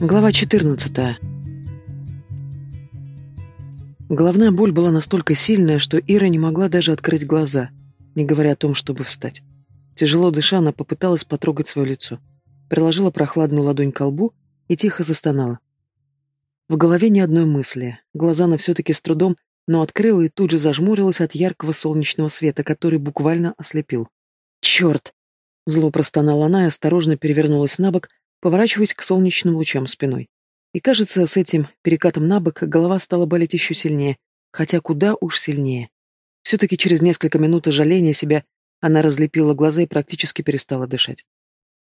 Глава 14. Головная боль была настолько сильная, что Ира не могла даже открыть глаза, не говоря о том, чтобы встать. Тяжело дыша, она попыталась потрогать свое лицо. Приложила прохладную ладонь к лбу и тихо застонала. В голове ни одной мысли. Глаза она все-таки с трудом, но открыла и тут же зажмурилась от яркого солнечного света, который буквально ослепил. «Черт!» Зло простонала она и осторожно перевернулась на бок, поворачиваясь к солнечным лучам спиной. И кажется, с этим перекатом на бок голова стала болеть еще сильнее, хотя куда уж сильнее. Все-таки через несколько минут жаления себя она разлепила глаза и практически перестала дышать.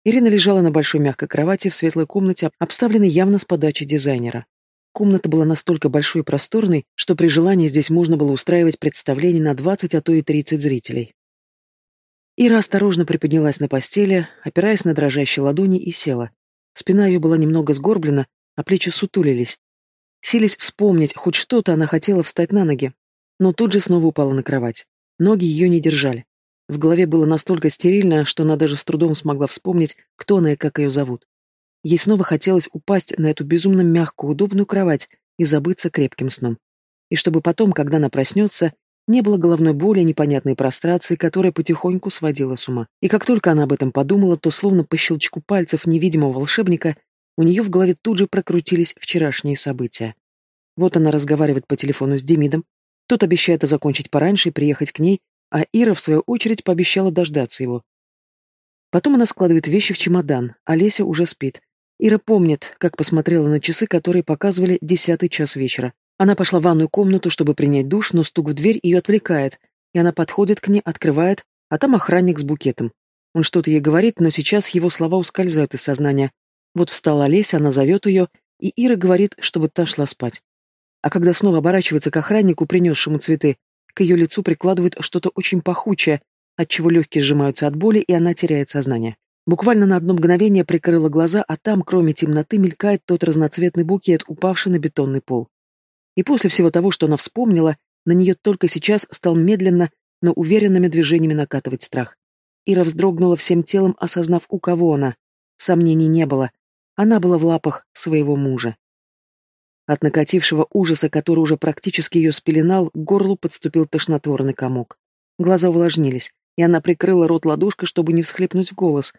Ирина лежала на большой мягкой кровати в светлой комнате, обставленной явно с подачи дизайнера. Комната была настолько большой и просторной, что при желании здесь можно было устраивать представление на 20, а то и 30 зрителей. Ира осторожно приподнялась на постели, опираясь на дрожащие ладони, и села. Спина ее была немного сгорблена, а плечи сутулились. Сились вспомнить, хоть что-то она хотела встать на ноги, но тут же снова упала на кровать. Ноги ее не держали. В голове было настолько стерильно, что она даже с трудом смогла вспомнить, кто она и как ее зовут. Ей снова хотелось упасть на эту безумно мягкую, удобную кровать и забыться крепким сном. И чтобы потом, когда она проснется, не было головной боли, непонятной прострации, которая потихоньку сводила с ума. И как только она об этом подумала, то словно по щелчку пальцев невидимого волшебника у нее в голове тут же прокрутились вчерашние события. Вот она разговаривает по телефону с Демидом, тот обещает закончить пораньше и приехать к ней, а Ира, в свою очередь, пообещала дождаться его. Потом она складывает вещи в чемодан, а Леся уже спит. Ира помнит, как посмотрела на часы, которые показывали десятый час вечера. Она пошла в ванную комнату, чтобы принять душ, но стук в дверь ее отвлекает, и она подходит к ней, открывает, а там охранник с букетом. Он что-то ей говорит, но сейчас его слова ускользают из сознания. Вот встала Олеся, она зовет ее, и Ира говорит, чтобы та шла спать. А когда снова оборачивается к охраннику, принесшему цветы, к ее лицу прикладывает что-то очень пахучее, отчего легкие сжимаются от боли, и она теряет сознание. Буквально на одно мгновение прикрыла глаза, а там, кроме темноты, мелькает тот разноцветный букет, упавший на бетонный пол. И после всего того, что она вспомнила, на нее только сейчас стал медленно, но уверенными движениями накатывать страх. Ира вздрогнула всем телом, осознав, у кого она. Сомнений не было. Она была в лапах своего мужа. От накатившего ужаса, который уже практически ее спеленал, к горлу подступил тошнотворный комок. Глаза увлажнились, и она прикрыла рот ладошкой, чтобы не всхлипнуть в голос.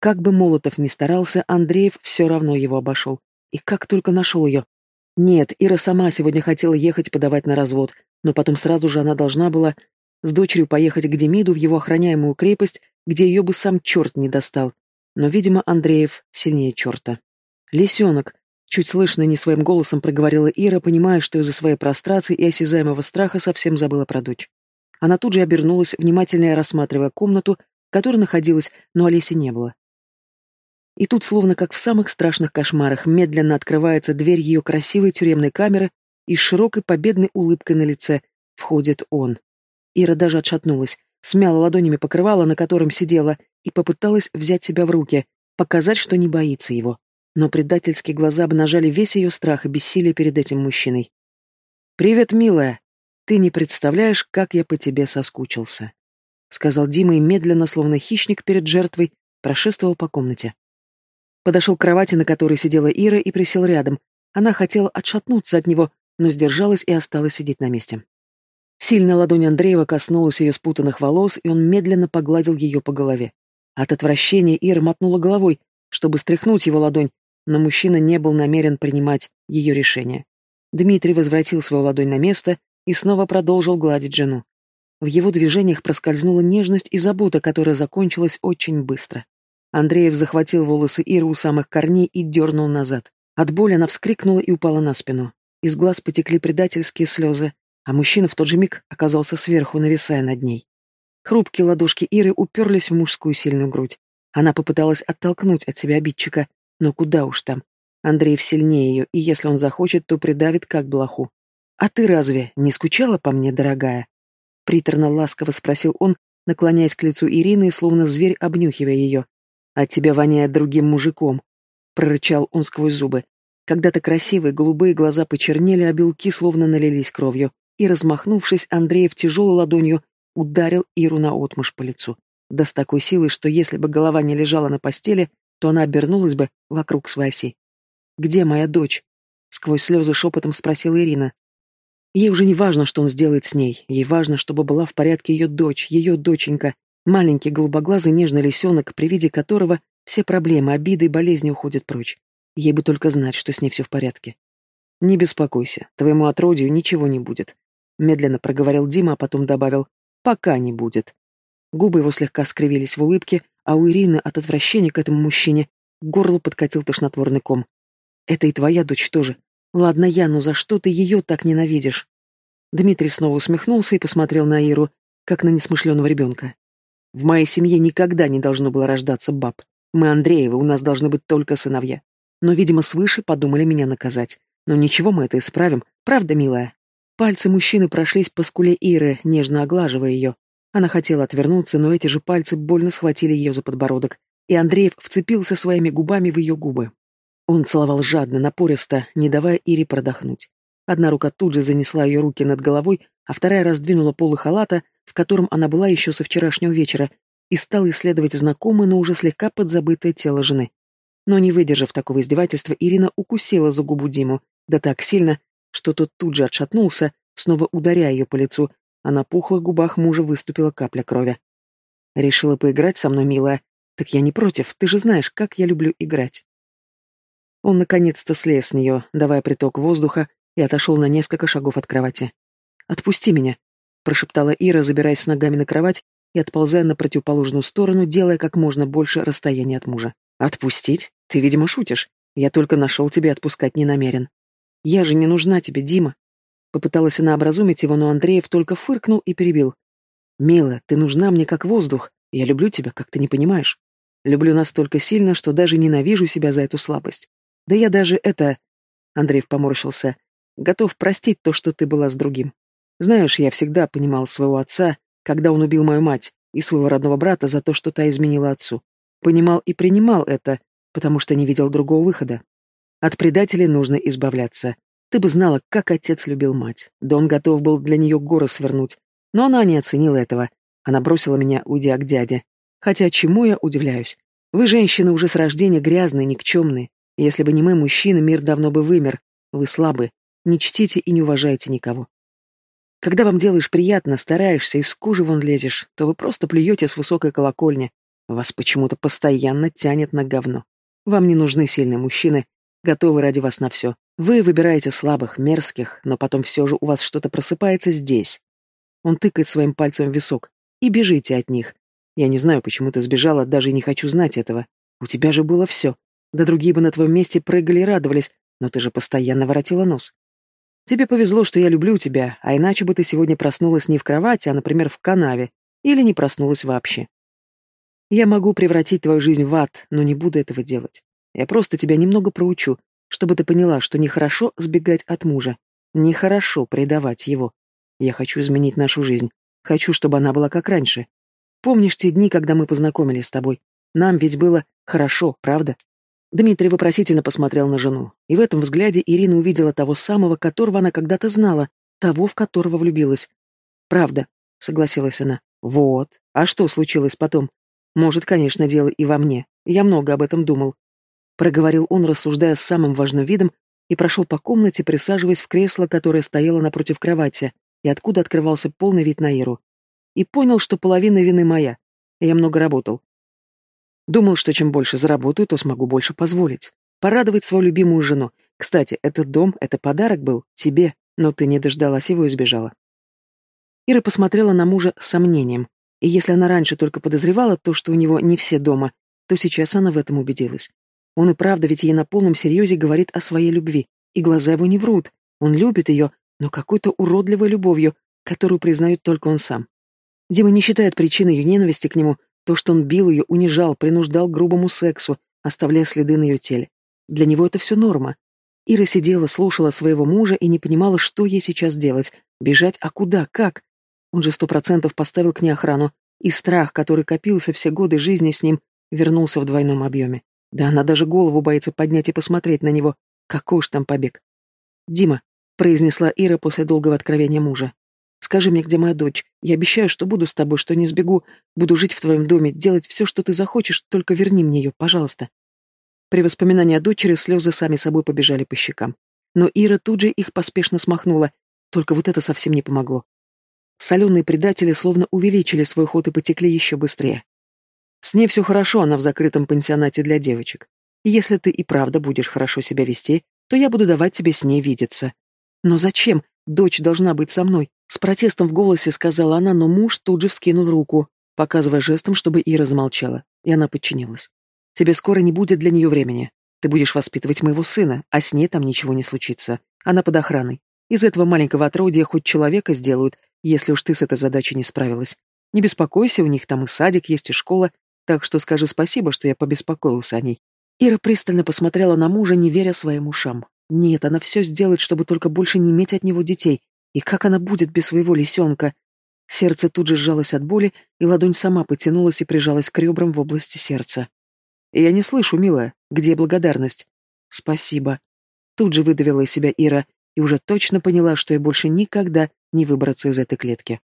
Как бы Молотов ни старался, Андреев все равно его обошел. И как только нашел ее. Нет, Ира сама сегодня хотела ехать подавать на развод, но потом сразу же она должна была с дочерью поехать к Демиду в его охраняемую крепость, где ее бы сам черт не достал. Но, видимо, Андреев сильнее черта. «Лисенок!» — чуть слышно не своим голосом проговорила Ира, понимая, что из-за своей прострации и осязаемого страха совсем забыла про дочь. Она тут же обернулась, внимательно рассматривая комнату, в которой находилась, но Олеси не было. И тут, словно как в самых страшных кошмарах, медленно открывается дверь ее красивой тюремной камеры, и с широкой победной улыбкой на лице входит он. Ира даже отшатнулась, смяла ладонями покрывало, на котором сидела, и попыталась взять себя в руки, показать, что не боится его. Но предательские глаза обнажали весь ее страх и бессилие перед этим мужчиной. «Привет, милая! Ты не представляешь, как я по тебе соскучился», — сказал Дима и медленно, словно хищник перед жертвой, прошествовал по комнате. Подошел к кровати, на которой сидела Ира, и присел рядом. Она хотела отшатнуться от него, но сдержалась и осталась сидеть на месте. Сильная ладонь Андреева коснулась ее спутанных волос, и он медленно погладил ее по голове. От отвращения Ира мотнула головой, чтобы стряхнуть его ладонь, но мужчина не был намерен принимать ее решение. Дмитрий возвратил свою ладонь на место и снова продолжил гладить жену. В его движениях проскользнула нежность и забота, которая закончилась очень быстро. Андреев захватил волосы Иры у самых корней и дернул назад. От боли она вскрикнула и упала на спину. Из глаз потекли предательские слезы, а мужчина в тот же миг оказался сверху, нависая над ней. Хрупкие ладошки Иры уперлись в мужскую сильную грудь. Она попыталась оттолкнуть от себя обидчика, но куда уж там. Андреев сильнее ее, и если он захочет, то придавит как блоху. «А ты разве не скучала по мне, дорогая?» Приторно-ласково спросил он, наклоняясь к лицу Ирины, словно зверь обнюхивая ее. От тебя воняет другим мужиком, прорычал он сквозь зубы. Когда-то красивые голубые глаза почернели, а белки словно налились кровью, и, размахнувшись, Андреев тяжелой ладонью ударил Иру на наотмашь по лицу. Да с такой силой, что если бы голова не лежала на постели, то она обернулась бы вокруг своей оси. Где моя дочь?» Сквозь слезы шепотом спросила Ирина. Ей уже не важно, что он сделает с ней. Ей важно, чтобы была в порядке ее дочь, ее доченька, маленький голубоглазый нежный лисенок, при виде которого все проблемы, обиды и болезни уходят прочь. Ей бы только знать, что с ней все в порядке. «Не беспокойся, твоему отродью ничего не будет», — медленно проговорил Дима, а потом добавил «пока не будет». Губы его слегка скривились в улыбке, а у Ирины от отвращения к этому мужчине к горлу подкатил тошнотворный ком. «Это и твоя дочь тоже. Ладно я, но за что ты ее так ненавидишь?» Дмитрий снова усмехнулся и посмотрел на Иру, как на несмышленого ребенка. «В моей семье никогда не должно было рождаться баб. Мы Андреевы, у нас должны быть только сыновья. Но, видимо, свыше подумали меня наказать. Но ничего, мы это исправим, правда, милая?» Пальцы мужчины прошлись по скуле Иры, нежно оглаживая ее. Она хотела отвернуться, но эти же пальцы больно схватили ее за подбородок, и Андреев вцепился своими губами в ее губы. Он целовал жадно, напористо, не давая Ире продохнуть. Одна рука тут же занесла ее руки над головой, а вторая раздвинула полы халата, в котором она была еще со вчерашнего вечера, и стала исследовать знакомое, но уже слегка подзабытое тело жены. Но не выдержав такого издевательства, Ирина укусила за губу Диму, да так сильно, что тот тут же отшатнулся, снова ударяя ее по лицу, а на пухлых губах мужа выступила капля крови. «Решила поиграть со мной, милая? Так я не против, ты же знаешь, как я люблю играть». Он наконец-то слез с нее, давая приток воздуха, и отошел на несколько шагов от кровати. «Отпусти меня», — прошептала Ира, забираясь с ногами на кровать и отползая на противоположную сторону, делая как можно больше расстояния от мужа. «Отпустить? Ты, видимо, шутишь. Я только нашел тебя отпускать не намерен. Я же не нужна тебе, Дима». Попыталась она образумить его, но Андреев только фыркнул и перебил. «Мила, ты нужна мне как воздух. Я люблю тебя, как ты не понимаешь. Люблю настолько сильно, что даже ненавижу себя за эту слабость. Да я даже это...» Андреев поморщился. «Готов простить то, что ты была с другим. Знаешь, я всегда понимал своего отца, когда он убил мою мать, и своего родного брата за то, что та изменила отцу. Понимал и принимал это, потому что не видел другого выхода. От предателей нужно избавляться. Ты бы знала, как отец любил мать. Да он готов был для нее горы свернуть. Но она не оценила этого. Она бросила меня, уйдя к дяде. Хотя чему я удивляюсь? Вы, женщины, уже с рождения грязные, никчемные. Если бы не мы, мужчины, мир давно бы вымер. Вы слабы, не чтите и не уважаете никого. Когда вам делаешь приятно, стараешься, из кожи вон лезешь, то вы просто плюете с высокой колокольни. Вас почему-то постоянно тянет на говно. Вам не нужны сильные мужчины, готовы ради вас на все. Вы выбираете слабых, мерзких, но потом все же у вас что-то просыпается здесь. Он тыкает своим пальцем в висок. И бежите от них. Я не знаю, почему ты сбежала, даже не хочу знать этого. У тебя же было все. Да другие бы на твоем месте прыгали и радовались, но ты же постоянно воротила нос. Тебе повезло, что я люблю тебя, а иначе бы ты сегодня проснулась не в кровати, а, например, в канаве, или не проснулась вообще. Я могу превратить твою жизнь в ад, но не буду этого делать. Я просто тебя немного проучу, чтобы ты поняла, что нехорошо сбегать от мужа, нехорошо предавать его. Я хочу изменить нашу жизнь. Хочу, чтобы она была как раньше. Помнишь те дни, когда мы познакомились с тобой? Нам ведь было хорошо, правда? Дмитрий вопросительно посмотрел на жену, и в этом взгляде Ирина увидела того самого, которого она когда-то знала, того, в которого влюбилась. «Правда», — согласилась она. «Вот. А что случилось потом? Может, конечно, дело и во мне. Я много об этом думал». Проговорил он, рассуждая с самым важным видом, и прошел по комнате, присаживаясь в кресло, которое стояло напротив кровати, и откуда открывался полный вид на Иру. И понял, что половина вины моя. Я много работал. Думал, что чем больше заработаю, то смогу больше позволить. Порадовать свою любимую жену. Кстати, этот дом — это подарок был тебе, но ты не дождалась его и сбежала. Ира посмотрела на мужа с сомнением. И если она раньше только подозревала то, что у него не все дома, то сейчас она в этом убедилась. Он и правда ведь ей на полном серьезе говорит о своей любви. И глаза его не врут. Он любит ее, но какой-то уродливой любовью, которую признает только он сам. Дима не считает причиной ее ненависти к нему то, что он бил ее, унижал, принуждал к грубому сексу, оставляя следы на ее теле. Для него это все норма. Ира сидела, слушала своего мужа и не понимала, что ей сейчас делать. Бежать, а куда, как? Он же сто процентов поставил к ней охрану, и страх, который копился все годы жизни с ним, вернулся в двойном объеме. Да она даже голову боится поднять и посмотреть на него. Какой уж там побег. «Дима», — произнесла Ира после долгого откровения мужа, Скажи мне, где моя дочь. Я обещаю, что буду с тобой, что не сбегу. Буду жить в твоем доме, делать все, что ты захочешь, только верни мне ее, пожалуйста. При воспоминании о дочери слезы сами собой побежали по щекам. Но Ира тут же их поспешно смахнула, только вот это совсем не помогло. Соленые предатели словно увеличили свой ход и потекли еще быстрее. С ней все хорошо, она в закрытом пансионате для девочек. Если ты и правда будешь хорошо себя вести, то я буду давать тебе с ней видеться. Но зачем? Дочь должна быть со мной. С протестом в голосе сказала она, но муж тут же вскинул руку, показывая жестом, чтобы Ира замолчала, и она подчинилась. Тебе скоро не будет для нее времени. Ты будешь воспитывать моего сына, а с ней там ничего не случится. Она под охраной. Из этого маленького отродья хоть человека сделают, если уж ты с этой задачей не справилась. Не беспокойся, у них там и садик есть, и школа, так что скажи спасибо, что я побеспокоился о ней. Ира пристально посмотрела на мужа, не веря своим ушам. Нет, она все сделает, чтобы только больше не иметь от него детей. И как она будет без своего лисенка? Сердце тут же сжалось от боли, и ладонь сама потянулась и прижалась к ребрам в области сердца. «Я не слышу, милая. Где благодарность?» «Спасибо». Тут же выдавила из себя Ира и уже точно поняла, что ей больше никогда не выбраться из этой клетки.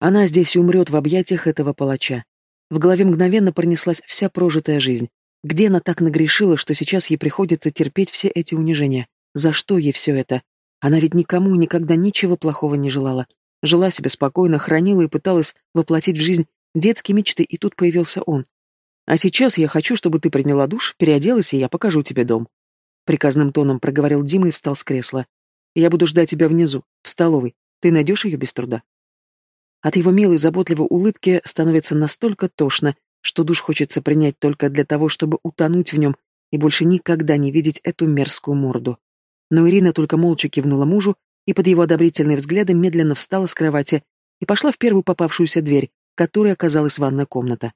Она здесь и умрет в объятиях этого палача. В голове мгновенно пронеслась вся прожитая жизнь. Где она так нагрешила, что сейчас ей приходится терпеть все эти унижения? За что ей все это? Она ведь никому никогда ничего плохого не желала. Жила себе спокойно, хранила и пыталась воплотить в жизнь детские мечты, и тут появился он. А сейчас я хочу, чтобы ты приняла душ, переоделась, и я покажу тебе дом. Приказным тоном проговорил Дима и встал с кресла. Я буду ждать тебя внизу, в столовой. Ты найдешь ее без труда. От его милой, заботливой улыбки становится настолько тошно, что душ хочется принять только для того, чтобы утонуть в нем и больше никогда не видеть эту мерзкую морду. Но Ирина только молча кивнула мужу и под его одобрительные взгляды медленно встала с кровати и пошла в первую попавшуюся дверь, которой оказалась ванная комната.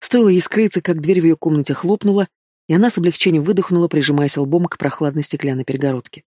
Стоило ей скрыться, как дверь в ее комнате хлопнула, и она с облегчением выдохнула, прижимаясь лбом к прохладной стеклянной перегородке.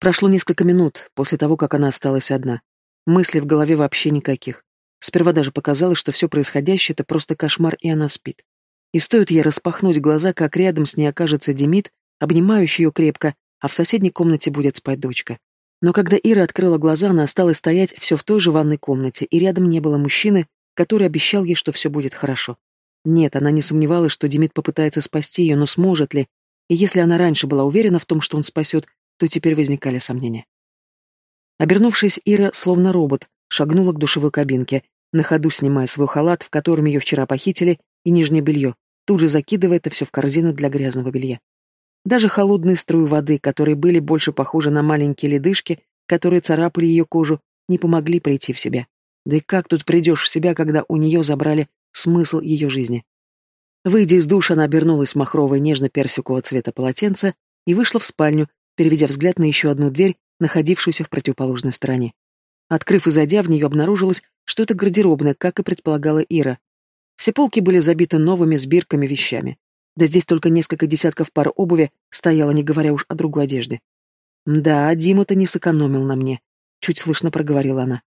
Прошло несколько минут после того, как она осталась одна. Мыслей в голове вообще никаких. Сперва даже показалось, что все происходящее — это просто кошмар, и она спит. И стоит ей распахнуть глаза, как рядом с ней окажется Демид, обнимающий ее крепко, а в соседней комнате будет спать дочка. Но когда Ира открыла глаза, она осталась стоять все в той же ванной комнате, и рядом не было мужчины, который обещал ей, что все будет хорошо. Нет, она не сомневалась, что Демид попытается спасти ее, но сможет ли? И если она раньше была уверена в том, что он спасет, то теперь возникали сомнения. Обернувшись, Ира, словно робот, шагнула к душевой кабинке, на ходу снимая свой халат, в котором ее вчера похитили, и нижнее белье, тут же закидывая это все в корзину для грязного белья. Даже холодные струи воды, которые были больше похожи на маленькие ледышки, которые царапали ее кожу, не помогли прийти в себя. Да и как тут придешь в себя, когда у нее забрали смысл ее жизни? Выйдя из душа, она обернулась в махровое нежно-персикового цвета полотенце и вышла в спальню, переведя взгляд на еще одну дверь, находившуюся в противоположной стороне. Открыв и зайдя в нее, обнаружилось, что это гардеробная, как и предполагала Ира. Все полки были забиты новыми сбирками вещами. Да здесь только несколько десятков пар обуви стояло, не говоря уж о другой одежде. «Да, Дима-то не сэкономил на мне», — чуть слышно проговорила она.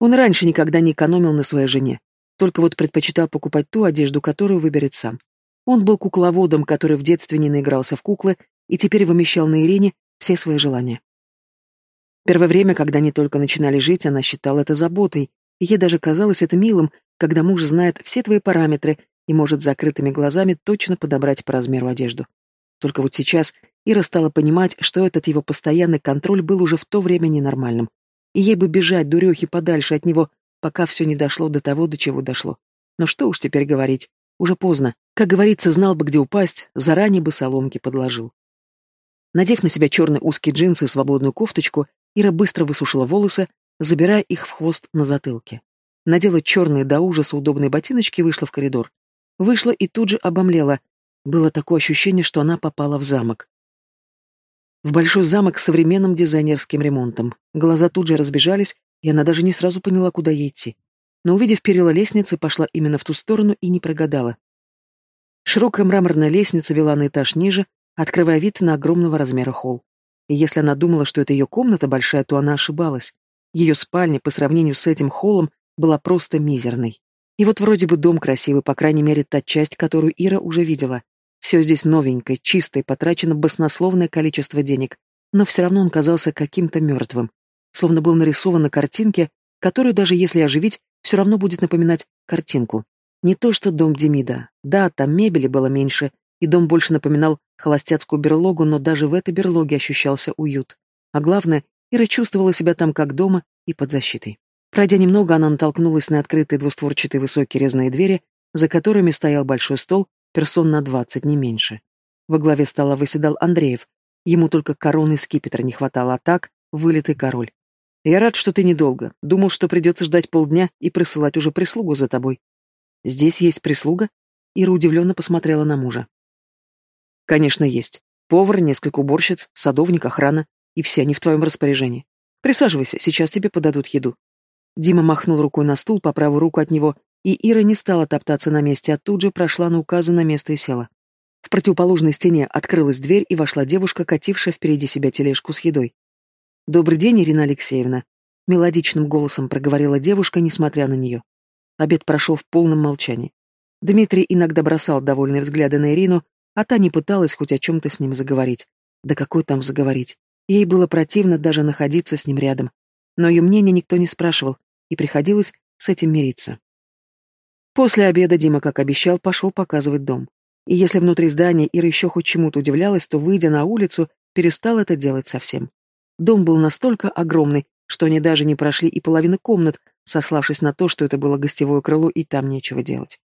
Он раньше никогда не экономил на своей жене, только вот предпочитал покупать ту одежду, которую выберет сам. Он был кукловодом, который в детстве не наигрался в куклы и теперь вымещал на Ирине все свои желания. Первое время, когда они только начинали жить, она считала это заботой, и ей даже казалось это милым, когда муж знает все твои параметры и может закрытыми глазами точно подобрать по размеру одежду. Только вот сейчас Ира стала понимать, что этот его постоянный контроль был уже в то время ненормальным, и ей бы бежать, дурехи, подальше от него, пока все не дошло до того, до чего дошло. Но что уж теперь говорить, уже поздно. Как говорится, знал бы, где упасть, заранее бы соломки подложил. Надев на себя черные узкие джинсы и свободную кофточку, Ира быстро высушила волосы, забирая их в хвост на затылке. Надела черные до ужаса удобные ботиночки и вышла в коридор. Вышла и тут же обомлела. Было такое ощущение, что она попала в замок. В большой замок с современным дизайнерским ремонтом. Глаза тут же разбежались, и она даже не сразу поняла, куда ей идти. Но, увидев перила лестницы, пошла именно в ту сторону и не прогадала. Широкая мраморная лестница вела на этаж ниже, открывая вид на огромного размера холл. И если она думала, что это ее комната большая, то она ошибалась. Ее спальня по сравнению с этим холлом была просто мизерной. И вот вроде бы дом красивый, по крайней мере, та часть, которую Ира уже видела. Все здесь новенькое, чистое, потрачено баснословное количество денег. Но все равно он казался каким-то мертвым. Словно был нарисован на картинке, которую даже если оживить, все равно будет напоминать картинку. Не то что дом Демида. Да, там мебели было меньше, и дом больше напоминал холостяцкую берлогу, но даже в этой берлоге ощущался уют. А главное, Ира чувствовала себя там как дома и под защитой. Пройдя немного, она натолкнулась на открытые двустворчатые высокие резные двери, за которыми стоял большой стол, персон на двадцать, не меньше. Во главе стола выседал Андреев. Ему только короны скипетра не хватало, а так вылитый король. «Я рад, что ты недолго. Думал, что придется ждать полдня и присылать уже прислугу за тобой». «Здесь есть прислуга?» Ира удивленно посмотрела на мужа. «Конечно, есть. Повар, несколько уборщиц, садовник, охрана. И все они в твоем распоряжении. Присаживайся, сейчас тебе подадут еду». Дима махнул рукой на стул по правую руку от него, и Ира не стала топтаться на месте, а тут же прошла на указанное место и села. В противоположной стене открылась дверь, и вошла девушка, катившая впереди себя тележку с едой. «Добрый день, Ирина Алексеевна», — мелодичным голосом проговорила девушка, несмотря на нее. Обед прошел в полном молчании. Дмитрий иногда бросал довольные взгляды на Ирину, а та не пыталась хоть о чем-то с ним заговорить. Да какой там заговорить? Ей было противно даже находиться с ним рядом. Но ее мнение никто не спрашивал, и приходилось с этим мириться. После обеда Дима, как обещал, пошел показывать дом. И если внутри здания Ира еще хоть чему-то удивлялась, то, выйдя на улицу, перестал это делать совсем. Дом был настолько огромный, что они даже не прошли и половины комнат, сославшись на то, что это было гостевое крыло и там нечего делать.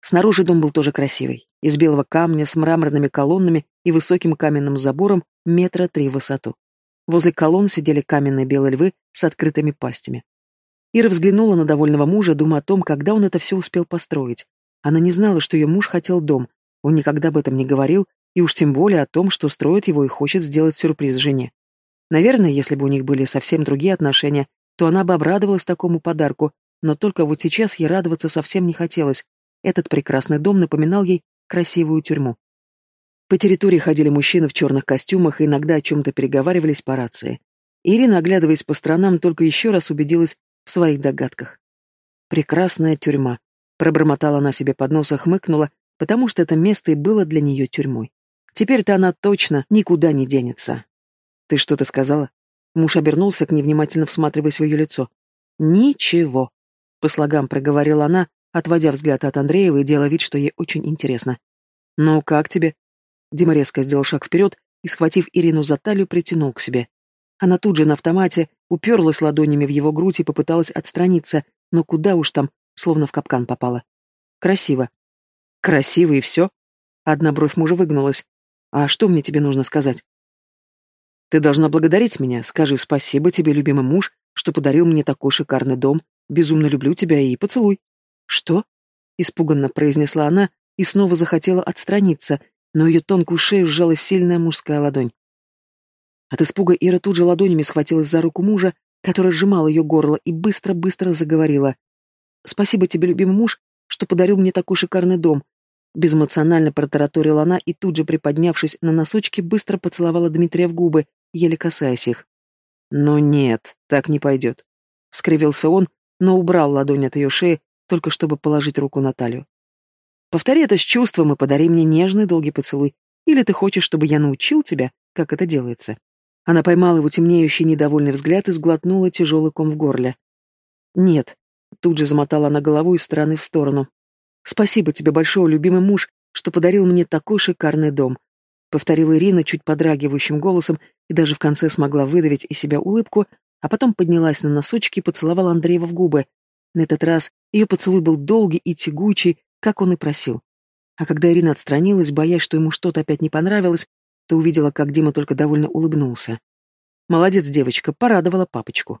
Снаружи дом был тоже красивый, из белого камня с мраморными колоннами и высоким каменным забором метра три в высоту. Возле колонн сидели каменные белые львы с открытыми пастями. Ира взглянула на довольного мужа, думая о том, когда он это все успел построить. Она не знала, что ее муж хотел дом, он никогда об этом не говорил, и уж тем более о том, что строит его и хочет сделать сюрприз жене. Наверное, если бы у них были совсем другие отношения, то она бы обрадовалась такому подарку, но только вот сейчас ей радоваться совсем не хотелось. Этот прекрасный дом напоминал ей красивую тюрьму. По территории ходили мужчины в черных костюмах и иногда о чем-то переговаривались по рации. Ирина, оглядываясь по сторонам, только еще раз убедилась в своих догадках. «Прекрасная тюрьма», — пробормотала она себе под нос хмыкнула, потому что это место и было для нее тюрьмой. Теперь-то она точно никуда не денется. «Ты что-то сказала?» Муж обернулся к ней, внимательно всматриваясь в ее лицо. «Ничего», — по слогам проговорила она, отводя взгляд от Андреева и делая вид, что ей очень интересно. «Ну, как тебе?» Дима резко сделал шаг вперед и, схватив Ирину за талию, притянул к себе. Она тут же на автомате уперлась ладонями в его грудь и попыталась отстраниться, но куда уж там, словно в капкан попала. Красиво. Красиво и все? Одна бровь мужа выгнулась. А что мне тебе нужно сказать? Ты должна благодарить меня. Скажи спасибо тебе, любимый муж, что подарил мне такой шикарный дом. Безумно люблю тебя и поцелуй. Что? Испуганно произнесла она и снова захотела отстраниться, но ее тонкую шею сжала сильная мужская ладонь. От испуга Ира тут же ладонями схватилась за руку мужа, который сжимал ее горло, и быстро-быстро заговорила. «Спасибо тебе, любимый муж, что подарил мне такой шикарный дом». Безэмоционально протараторила она и тут же, приподнявшись на носочки, быстро поцеловала Дмитрия в губы, еле касаясь их. «Но нет, так не пойдет», — скривился он, но убрал ладонь от ее шеи, только чтобы положить руку на талию. Повтори это с чувством и подари мне нежный долгий поцелуй. Или ты хочешь, чтобы я научил тебя, как это делается?» Она поймала его темнеющий недовольный взгляд и сглотнула тяжелый ком в горле. «Нет», — тут же замотала она головой из стороны в сторону. «Спасибо тебе большое, любимый муж, что подарил мне такой шикарный дом», — повторила Ирина чуть подрагивающим голосом и даже в конце смогла выдавить из себя улыбку, а потом поднялась на носочки и поцеловала Андреева в губы. На этот раз ее поцелуй был долгий и тягучий, как он и просил. А когда Ирина отстранилась, боясь, что ему что-то опять не понравилось, то увидела, как Дима только довольно улыбнулся. Молодец, девочка, порадовала папочку.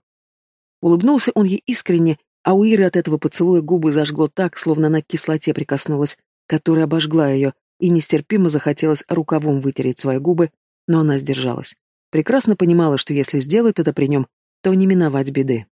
Улыбнулся он ей искренне, а у Иры от этого поцелуя губы зажгло так, словно она к кислоте прикоснулась, которая обожгла ее, и нестерпимо захотелось рукавом вытереть свои губы, но она сдержалась. Прекрасно понимала, что если сделает это при нем, то не миновать беды.